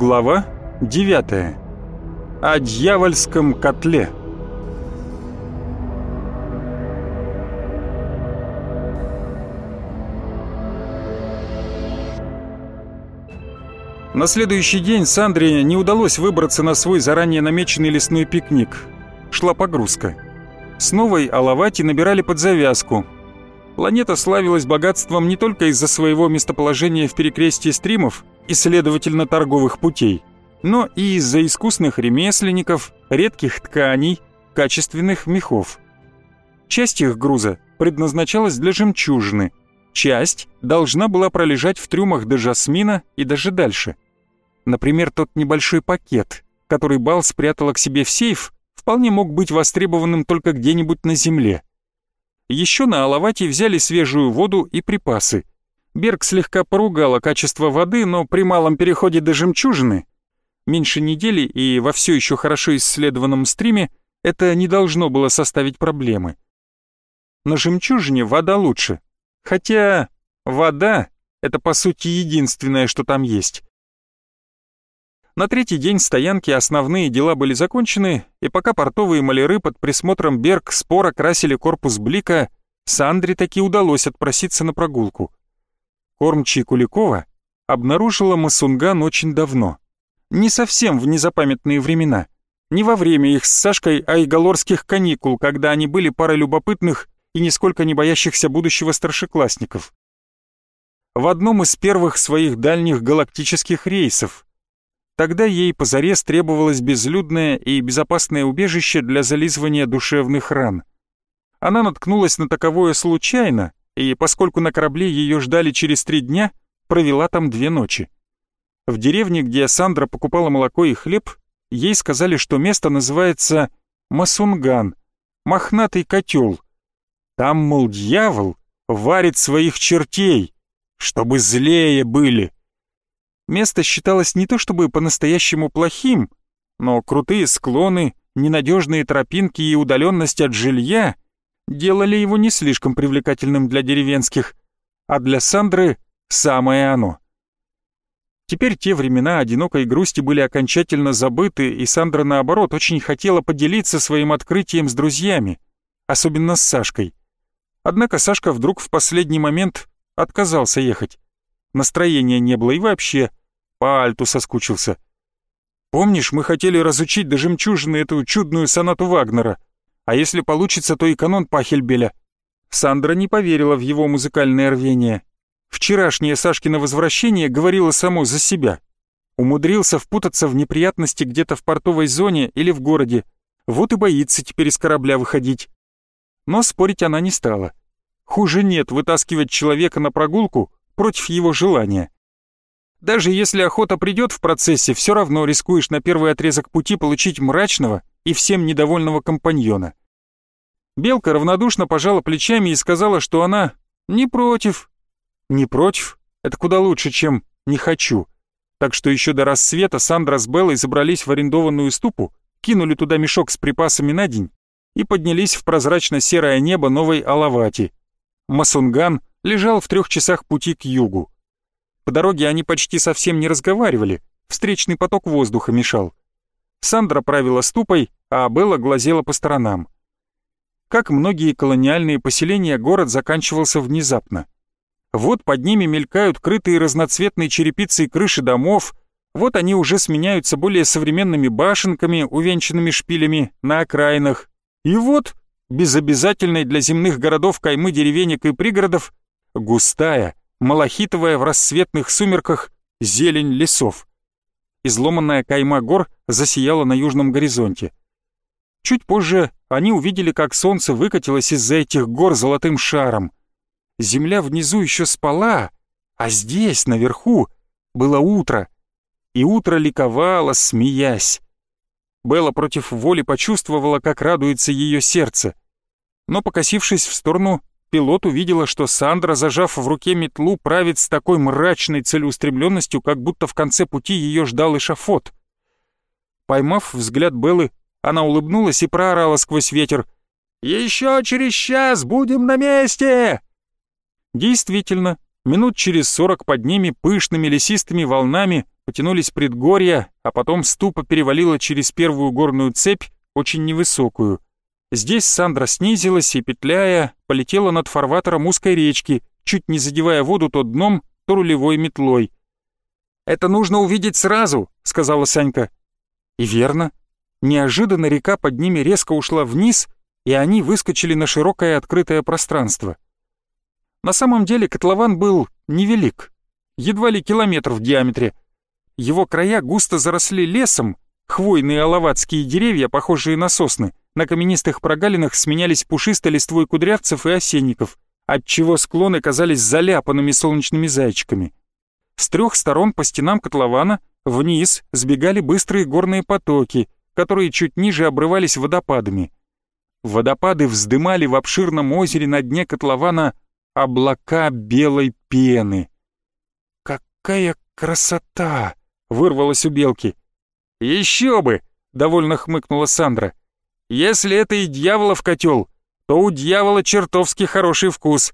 Глава 9. О дьявольском котле. На следующий день Сандре не удалось выбраться на свой заранее намеченный лесной пикник. Шла погрузка. С новой Алавати набирали под завязку. Планета славилась богатством не только из-за своего местоположения в перекрестии стримов и, следовательно, торговых путей, но и из-за искусных ремесленников, редких тканей, качественных мехов. Часть их груза предназначалась для жемчужины, часть должна была пролежать в трюмах до жасмина и даже дальше. Например, тот небольшой пакет, который Бал спрятала к себе в сейф, вполне мог быть востребованным только где-нибудь на земле. Еще на Алавате взяли свежую воду и припасы. Берг слегка поругала качество воды, но при малом переходе до жемчужины, меньше недели и во все еще хорошо исследованном стриме, это не должно было составить проблемы. На жемчужине вода лучше, хотя вода — это по сути единственное, что там есть. На третий день стоянки основные дела были закончены, и пока портовые маляры под присмотром Берг споро красили корпус Блика, Сандре таки удалось отпроситься на прогулку. Кормчий Куликова обнаружила Масунган очень давно. Не совсем в незапамятные времена. Не во время их с Сашкой айгалорских каникул, когда они были парой любопытных и нисколько не боящихся будущего старшеклассников. В одном из первых своих дальних галактических рейсов, Тогда ей позарез требовалось безлюдное и безопасное убежище для зализывания душевных ран. Она наткнулась на таковое случайно, и поскольку на корабле ее ждали через три дня, провела там две ночи. В деревне, где Сандра покупала молоко и хлеб, ей сказали, что место называется Масунган, мохнатый котел. Там, мол, дьявол варит своих чертей, чтобы злее были. Место считалось не то чтобы по-настоящему плохим, но крутые склоны, ненадежные тропинки и удаленность от жилья делали его не слишком привлекательным для деревенских, а для Сандры самое оно. Теперь те времена одинокой грусти были окончательно забыты, и Сандра, наоборот, очень хотела поделиться своим открытием с друзьями, особенно с Сашкой. Однако Сашка вдруг в последний момент отказался ехать. Настроения не было и вообще по альту соскучился. Помнишь, мы хотели разучить до жемчужины эту чудную сонату Вагнера, а если получится, то и канон Пахельбеля. Сандра не поверила в его музыкальное рвение. Вчерашнее Сашкино возвращение говорило само за себя. Умудрился впутаться в неприятности где-то в портовой зоне или в городе. Вот и боится теперь из корабля выходить. Но спорить она не стала. Хуже нет вытаскивать человека на прогулку против его желания. Даже если охота придет в процессе, все равно рискуешь на первый отрезок пути получить мрачного и всем недовольного компаньона. Белка равнодушно пожала плечами и сказала, что она не против. Не против? Это куда лучше, чем не хочу. Так что еще до рассвета Сандра с Беллой забрались в арендованную ступу, кинули туда мешок с припасами на день и поднялись в прозрачно-серое небо новой Алавати. Масунган лежал в трех часах пути к югу. По дороге они почти совсем не разговаривали, встречный поток воздуха мешал. Сандра правила ступой, а Белла глазела по сторонам. Как многие колониальные поселения, город заканчивался внезапно. Вот под ними мелькают крытые разноцветной черепицей крыши домов, вот они уже сменяются более современными башенками, увенчанными шпилями на окраинах. И вот, без обязательной для земных городов каймы деревенек и пригородов, густая, малахитовая в рассветных сумерках зелень лесов. Изломанная кайма гор засияла на южном горизонте. Чуть позже они увидели, как солнце выкатилось из-за этих гор золотым шаром. Земля внизу еще спала, а здесь, наверху, было утро. И утро ликовало, смеясь. Белла против воли почувствовала, как радуется ее сердце. Но, покосившись в сторону, пилот увидела, что Сандра, зажав в руке метлу, правит с такой мрачной целеустремленностью, как будто в конце пути ее ждал эшафот. Поймав взгляд Беллы, она улыбнулась и проорала сквозь ветер. «Еще через час будем на месте!» Действительно, минут через сорок под ними пышными лесистыми волнами потянулись предгорья, а потом ступа перевалила через первую горную цепь, очень невысокую. Здесь Сандра снизилась и, петляя, полетела над фарватером узкой речки, чуть не задевая воду то дном, то рулевой метлой. «Это нужно увидеть сразу», — сказала Санька. И верно. Неожиданно река под ними резко ушла вниз, и они выскочили на широкое открытое пространство. На самом деле котлован был невелик, едва ли километр в диаметре. Его края густо заросли лесом, хвойные алаватские деревья, похожие на сосны, на каменистых прогалинах сменялись пушистой листвой кудрявцев и осенников, отчего склоны казались заляпанными солнечными зайчиками. С трех сторон по стенам котлована вниз сбегали быстрые горные потоки, которые чуть ниже обрывались водопадами. Водопады вздымали в обширном озере на дне котлована облака белой пены. «Какая красота!» — вырвалось у белки. «Еще бы!» — довольно хмыкнула Сандра. «Если это и дьяволов котел, то у дьявола чертовски хороший вкус».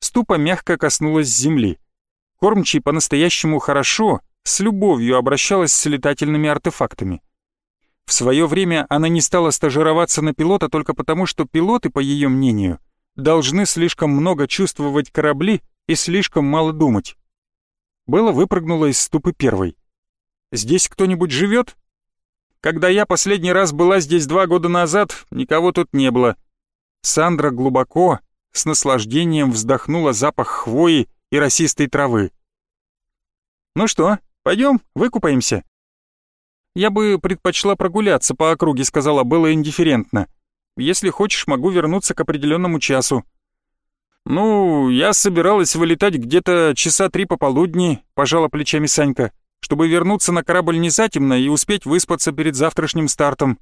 Ступа мягко коснулась земли. Кормчий по-настоящему хорошо, с любовью обращалась с летательными артефактами. В свое время она не стала стажироваться на пилота только потому, что пилоты, по ее мнению, должны слишком много чувствовать корабли и слишком мало думать. Белла выпрыгнула из ступы первой. «Здесь кто-нибудь живет?» «Когда я последний раз была здесь два года назад, никого тут не было». Сандра глубоко, с наслаждением вздохнула запах хвои и росистой травы. «Ну что, пойдем, выкупаемся?» «Я бы предпочла прогуляться по округе», — сказала Белла индифферентно. «Если хочешь, могу вернуться к определенному часу». «Ну, я собиралась вылетать где-то часа три пополудни», — пожала плечами Санька, «чтобы вернуться на корабль не и успеть выспаться перед завтрашним стартом.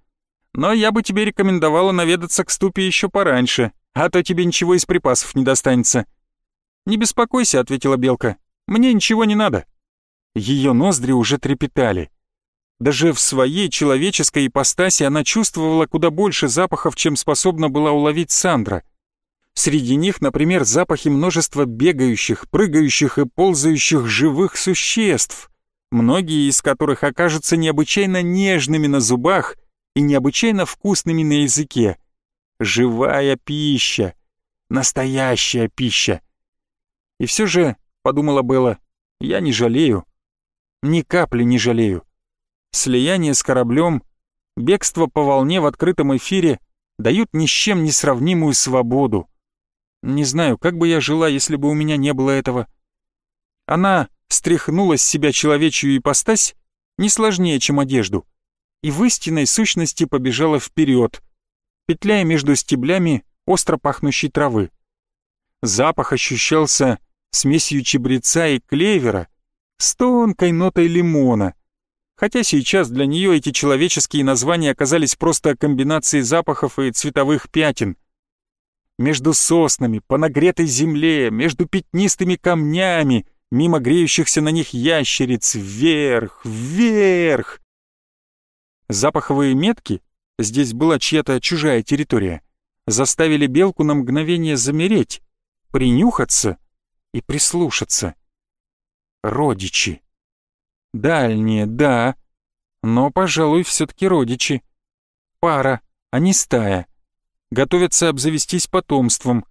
Но я бы тебе рекомендовала наведаться к ступе еще пораньше, а то тебе ничего из припасов не достанется». «Не беспокойся», — ответила Белка, «мне ничего не надо». Ее ноздри уже трепетали. Даже в своей человеческой ипостаси она чувствовала куда больше запахов, чем способна была уловить Сандра. Среди них, например, запахи множества бегающих, прыгающих и ползающих живых существ, многие из которых окажутся необычайно нежными на зубах и необычайно вкусными на языке. Живая пища, настоящая пища. И все же, подумала Белла, я не жалею, ни капли не жалею слияние с кораблем, бегство по волне в открытом эфире дают ни с чем не сравнимую свободу. Не знаю, как бы я жила, если бы у меня не было этого. Она стряхнула с себя человечью ипостась не сложнее, чем одежду, и в истинной сущности побежала вперед, петляя между стеблями остро пахнущей травы. Запах ощущался смесью чебреца и клевера с тонкой нотой лимона — хотя сейчас для нее эти человеческие названия оказались просто комбинацией запахов и цветовых пятен. Между соснами, по нагретой земле, между пятнистыми камнями, мимо греющихся на них ящериц, вверх, вверх. Запаховые метки, здесь была чья-то чужая территория, заставили белку на мгновение замереть, принюхаться и прислушаться. Родичи. Дальние, да. Но, пожалуй, все-таки родичи. Пара, а не стая. Готовятся обзавестись потомством.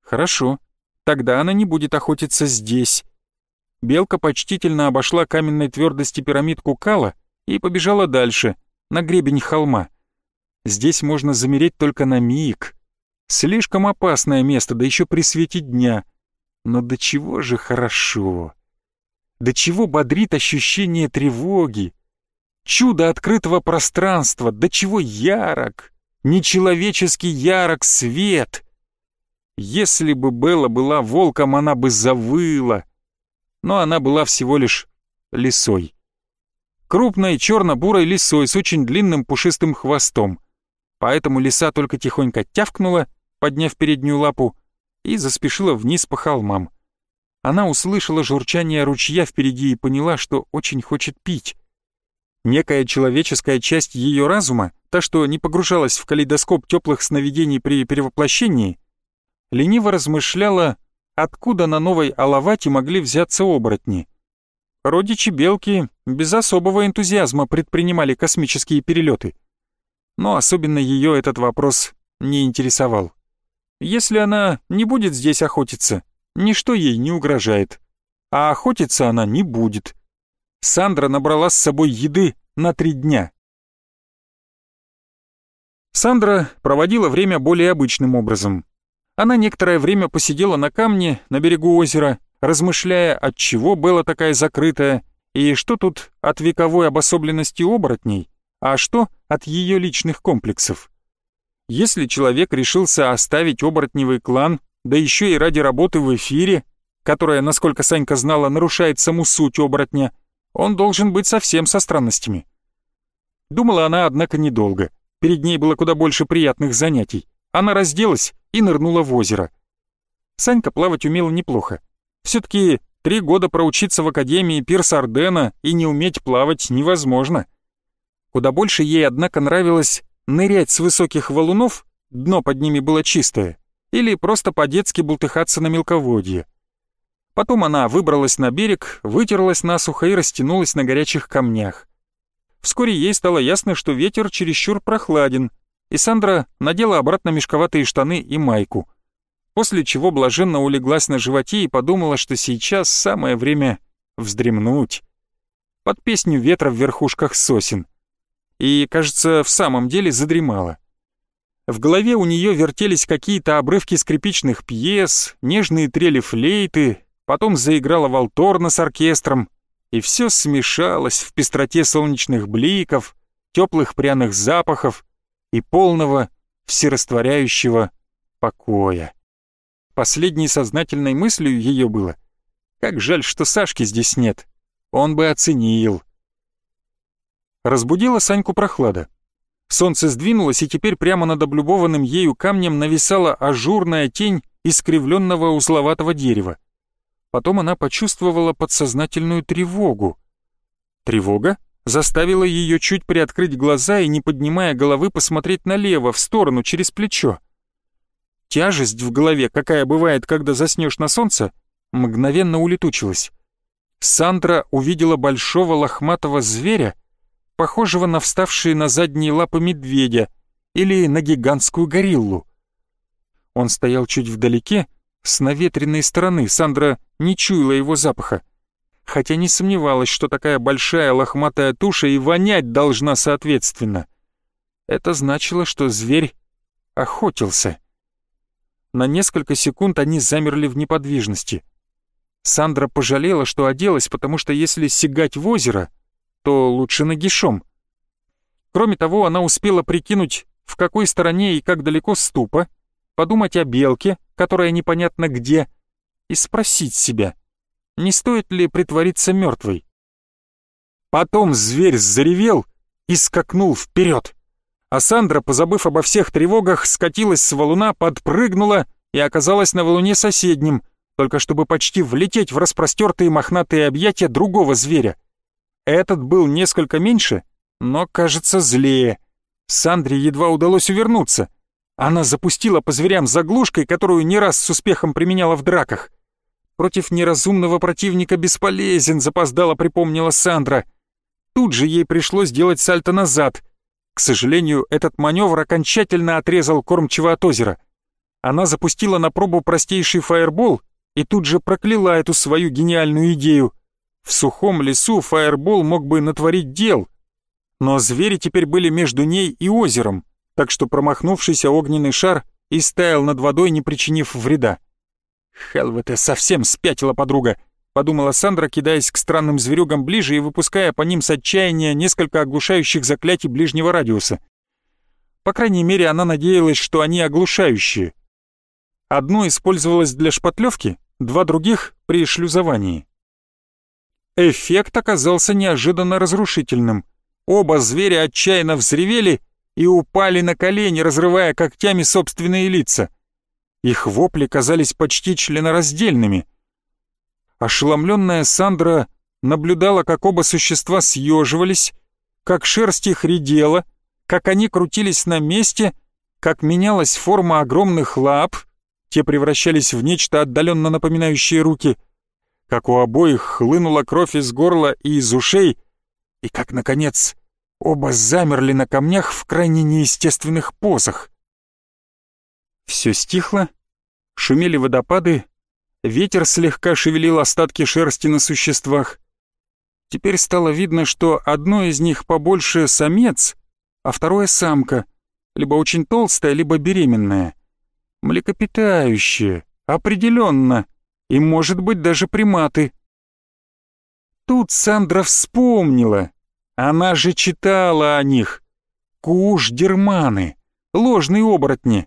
Хорошо, тогда она не будет охотиться здесь. Белка почтительно обошла каменной твердости пирамидку Кала и побежала дальше, на гребень холма. Здесь можно замереть только на миг. Слишком опасное место, да еще при свете дня. Но до чего же хорошо. До чего бодрит ощущение тревоги, чудо открытого пространства, до чего ярок, нечеловеческий ярок свет. Если бы Белла была волком, она бы завыла, но она была всего лишь лисой. Крупной черно-бурой лисой с очень длинным пушистым хвостом. Поэтому лиса только тихонько тявкнула, подняв переднюю лапу, и заспешила вниз по холмам она услышала журчание ручья впереди и поняла, что очень хочет пить. Некая человеческая часть ее разума, та, что не погружалась в калейдоскоп теплых сновидений при перевоплощении, лениво размышляла, откуда на новой Алавате могли взяться оборотни. родичи Белки без особого энтузиазма предпринимали космические перелеты. Но особенно ее этот вопрос не интересовал. Если она не будет здесь охотиться, ничто ей не угрожает. А охотиться она не будет. Сандра набрала с собой еды на три дня. Сандра проводила время более обычным образом. Она некоторое время посидела на камне на берегу озера, размышляя, от чего была такая закрытая, и что тут от вековой обособленности оборотней, а что от ее личных комплексов. Если человек решился оставить оборотневый клан, да еще и ради работы в эфире, которая, насколько Санька знала, нарушает саму суть оборотня, он должен быть совсем со странностями. Думала она, однако, недолго. Перед ней было куда больше приятных занятий. Она разделась и нырнула в озеро. Санька плавать умела неплохо. Все-таки три года проучиться в Академии Пирса Ардена и не уметь плавать невозможно. Куда больше ей, однако, нравилось нырять с высоких валунов, дно под ними было чистое, или просто по-детски бултыхаться на мелководье. Потом она выбралась на берег, вытерлась насухо и растянулась на горячих камнях. Вскоре ей стало ясно, что ветер чересчур прохладен, и Сандра надела обратно мешковатые штаны и майку, после чего блаженно улеглась на животе и подумала, что сейчас самое время вздремнуть. Под песню ветра в верхушках сосен — и, кажется, в самом деле задремала. В голове у нее вертелись какие-то обрывки скрипичных пьес, нежные трели флейты, потом заиграла валторна с оркестром, и все смешалось в пестроте солнечных бликов, теплых пряных запахов и полного всерастворяющего покоя. Последней сознательной мыслью ее было, как жаль, что Сашки здесь нет, он бы оценил. Разбудила Саньку прохлада. Солнце сдвинулось, и теперь прямо над облюбованным ею камнем нависала ажурная тень искривленного узловатого дерева. Потом она почувствовала подсознательную тревогу. Тревога заставила ее чуть приоткрыть глаза и, не поднимая головы, посмотреть налево, в сторону, через плечо. Тяжесть в голове, какая бывает, когда заснешь на солнце, мгновенно улетучилась. Сандра увидела большого лохматого зверя, похожего на вставшие на задние лапы медведя или на гигантскую гориллу. Он стоял чуть вдалеке, с наветренной стороны, Сандра не чуяла его запаха, хотя не сомневалась, что такая большая лохматая туша и вонять должна соответственно. Это значило, что зверь охотился. На несколько секунд они замерли в неподвижности. Сандра пожалела, что оделась, потому что если сигать в озеро, то лучше нагишом. Кроме того, она успела прикинуть, в какой стороне и как далеко ступа, подумать о белке, которая непонятно где, и спросить себя, не стоит ли притвориться мертвой. Потом зверь заревел и скакнул вперед. А Сандра, позабыв обо всех тревогах, скатилась с валуна, подпрыгнула и оказалась на валуне соседнем, только чтобы почти влететь в распростертые мохнатые объятия другого зверя. Этот был несколько меньше, но, кажется, злее. Сандре едва удалось увернуться. Она запустила по зверям заглушкой, которую не раз с успехом применяла в драках. Против неразумного противника бесполезен, запоздала припомнила Сандра. Тут же ей пришлось сделать сальто назад. К сожалению, этот маневр окончательно отрезал кормчиво от озера. Она запустила на пробу простейший фаербол и тут же прокляла эту свою гениальную идею. В сухом лесу фаербол мог бы натворить дел, но звери теперь были между ней и озером, так что промахнувшийся огненный шар и стаял над водой, не причинив вреда. «Хелвете совсем спятила подруга», — подумала Сандра, кидаясь к странным зверюгам ближе и выпуская по ним с отчаяния несколько оглушающих заклятий ближнего радиуса. По крайней мере, она надеялась, что они оглушающие. Одно использовалось для шпатлевки, два других — при шлюзовании. Эффект оказался неожиданно разрушительным. Оба зверя отчаянно взревели и упали на колени, разрывая когтями собственные лица. Их вопли казались почти членораздельными. Ошеломленная Сандра наблюдала, как оба существа съеживались, как шерсть их редела, как они крутились на месте, как менялась форма огромных лап, те превращались в нечто отдаленно напоминающее руки — как у обоих хлынула кровь из горла и из ушей, и как, наконец, оба замерли на камнях в крайне неестественных позах. Все стихло, шумели водопады, ветер слегка шевелил остатки шерсти на существах. Теперь стало видно, что одно из них побольше самец, а второе самка, либо очень толстая, либо беременная. Млекопитающие, определенно, и, может быть, даже приматы. Тут Сандра вспомнила. Она же читала о них. Куш-дерманы, ложные оборотни.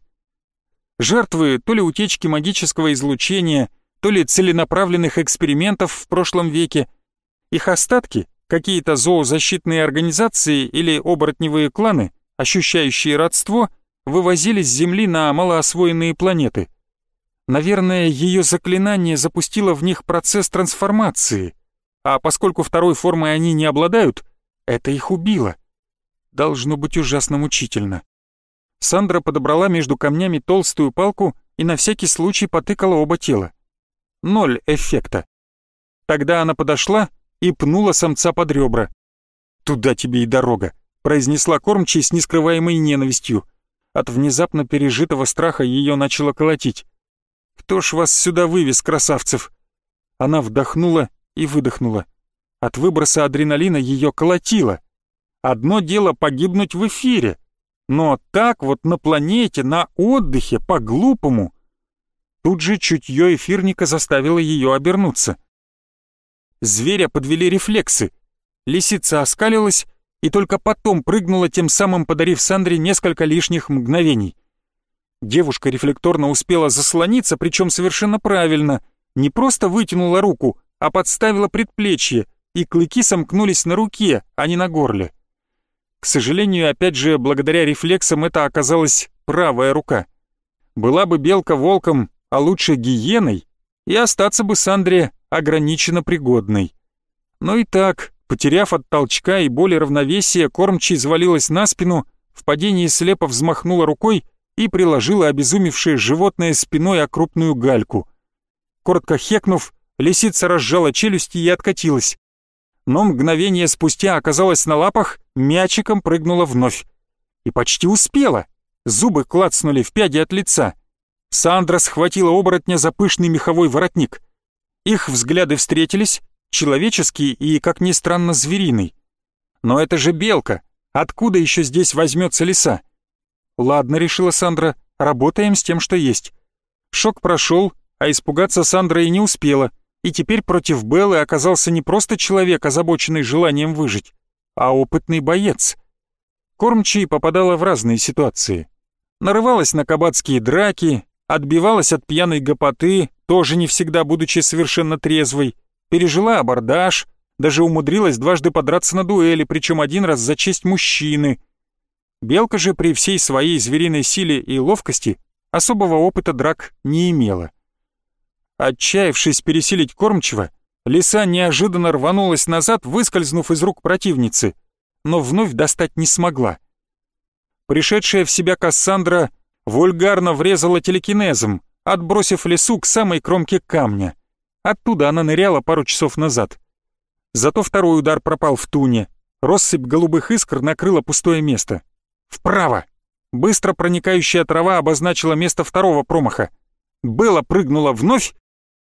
Жертвы то ли утечки магического излучения, то ли целенаправленных экспериментов в прошлом веке. Их остатки, какие-то зоозащитные организации или оборотневые кланы, ощущающие родство, вывозили с Земли на малоосвоенные планеты. Наверное, ее заклинание запустило в них процесс трансформации, а поскольку второй формой они не обладают, это их убило. Должно быть ужасно мучительно. Сандра подобрала между камнями толстую палку и на всякий случай потыкала оба тела. Ноль эффекта. Тогда она подошла и пнула самца под ребра. «Туда тебе и дорога», — произнесла кормчий с нескрываемой ненавистью. От внезапно пережитого страха ее начало колотить. «Кто ж вас сюда вывез, красавцев?» Она вдохнула и выдохнула. От выброса адреналина ее колотило. Одно дело погибнуть в эфире, но так вот на планете, на отдыхе, по-глупому. Тут же чутье эфирника заставило ее обернуться. Зверя подвели рефлексы. Лисица оскалилась и только потом прыгнула, тем самым подарив Сандре несколько лишних мгновений. Девушка рефлекторно успела заслониться, причем совершенно правильно. Не просто вытянула руку, а подставила предплечье, и клыки сомкнулись на руке, а не на горле. К сожалению, опять же, благодаря рефлексам это оказалась правая рука. Была бы белка волком, а лучше гиеной, и остаться бы Сандре ограниченно пригодной. Но и так, Потеряв от толчка и боли равновесия, кормчий завалилась на спину, в падении слепо взмахнула рукой и приложила обезумевшее животное спиной о крупную гальку. Коротко хекнув, лисица разжала челюсти и откатилась. Но мгновение спустя оказалась на лапах, мячиком прыгнула вновь. И почти успела. Зубы клацнули в пяди от лица. Сандра схватила оборотня за пышный меховой воротник. Их взгляды встретились, человеческий и, как ни странно, звериный. Но это же белка, откуда еще здесь возьмется лиса? Ладно, решила Сандра, работаем с тем, что есть. Шок прошел, а испугаться Сандра и не успела, и теперь против Беллы оказался не просто человек, озабоченный желанием выжить, а опытный боец. Кормчий попадала в разные ситуации. Нарывалась на кабацкие драки, отбивалась от пьяной гопоты, тоже не всегда будучи совершенно трезвой, пережила абордаж, даже умудрилась дважды подраться на дуэли, причем один раз за честь мужчины. Белка же при всей своей звериной силе и ловкости особого опыта драк не имела. Отчаявшись пересилить кормчего, лиса неожиданно рванулась назад, выскользнув из рук противницы, но вновь достать не смогла. Пришедшая в себя Кассандра вульгарно врезала телекинезом, отбросив лису к самой кромке камня. Оттуда она ныряла пару часов назад. Зато второй удар пропал в туне. Россыпь голубых искр накрыла пустое место. Вправо! Быстро проникающая трава обозначила место второго промаха. Белла прыгнула вновь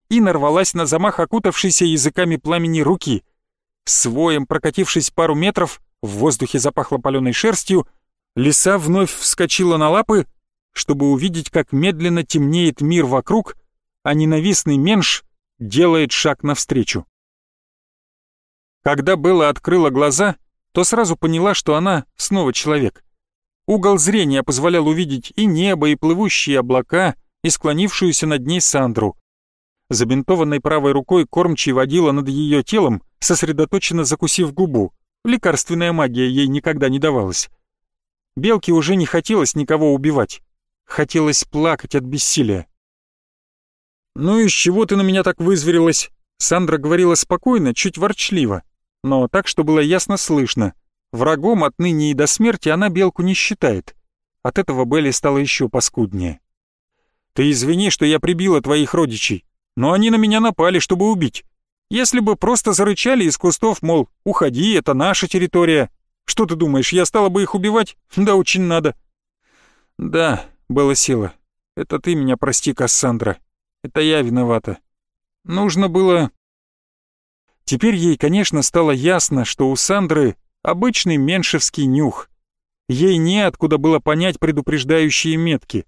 и нарвалась на замах окутавшейся языками пламени руки. Своем прокатившись пару метров, в воздухе запахло паленой шерстью, лиса вновь вскочила на лапы, чтобы увидеть, как медленно темнеет мир вокруг, а ненавистный менш делает шаг навстречу. Когда Белла открыла глаза, то сразу поняла, что она снова человек. Угол зрения позволял увидеть и небо, и плывущие облака, и склонившуюся над ней Сандру. Забинтованной правой рукой кормчий водила над ее телом, сосредоточенно закусив губу. Лекарственная магия ей никогда не давалась. Белке уже не хотелось никого убивать. Хотелось плакать от бессилия. «Ну и с чего ты на меня так вызверилась?» Сандра говорила спокойно, чуть ворчливо, но так, что было ясно слышно. Врагом отныне и до смерти она Белку не считает. От этого Белли стало еще паскуднее. «Ты извини, что я прибила твоих родичей, но они на меня напали, чтобы убить. Если бы просто зарычали из кустов, мол, уходи, это наша территория. Что ты думаешь, я стала бы их убивать? Да очень надо. Да, было сила. Это ты меня прости, Кассандра. Это я виновата. Нужно было... Теперь ей, конечно, стало ясно, что у Сандры обычный меншевский нюх. Ей неоткуда было понять предупреждающие метки.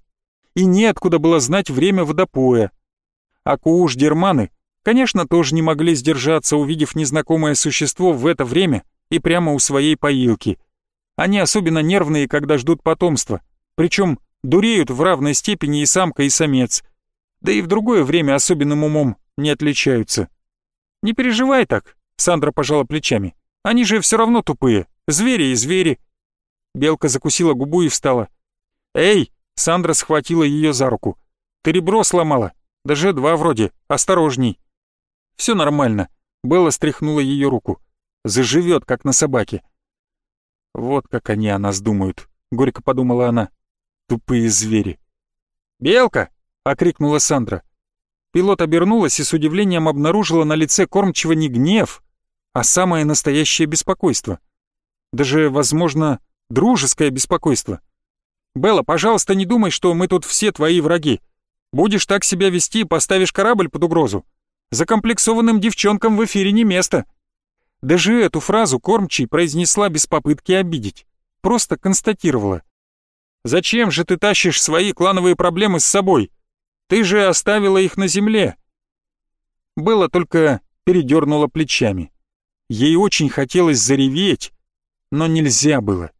И неоткуда было знать время водопоя. А кууш-дерманы, конечно, тоже не могли сдержаться, увидев незнакомое существо в это время и прямо у своей поилки. Они особенно нервные, когда ждут потомства. Причем дуреют в равной степени и самка, и самец. Да и в другое время особенным умом не отличаются. «Не переживай так», — Сандра пожала плечами. «Они же все равно тупые, звери и звери». Белка закусила губу и встала. «Эй!» — Сандра схватила ее за руку. «Ты ребро сломала. Даже два вроде. Осторожней». «Все нормально». Белла стряхнула ее руку. «Заживет, как на собаке». «Вот как они о нас думают», — горько подумала она. «Тупые звери». «Белка!» — окрикнула Сандра. Пилот обернулась и с удивлением обнаружила на лице кормчего не гнев, а самое настоящее беспокойство. Даже, возможно, дружеское беспокойство. «Белла, пожалуйста, не думай, что мы тут все твои враги. Будешь так себя вести, поставишь корабль под угрозу. Закомплексованным девчонкам в эфире не место». Даже эту фразу кормчий произнесла без попытки обидеть. Просто констатировала. «Зачем же ты тащишь свои клановые проблемы с собой? Ты же оставила их на земле». Было только передернула плечами. Ей очень хотелось зареветь, но нельзя было.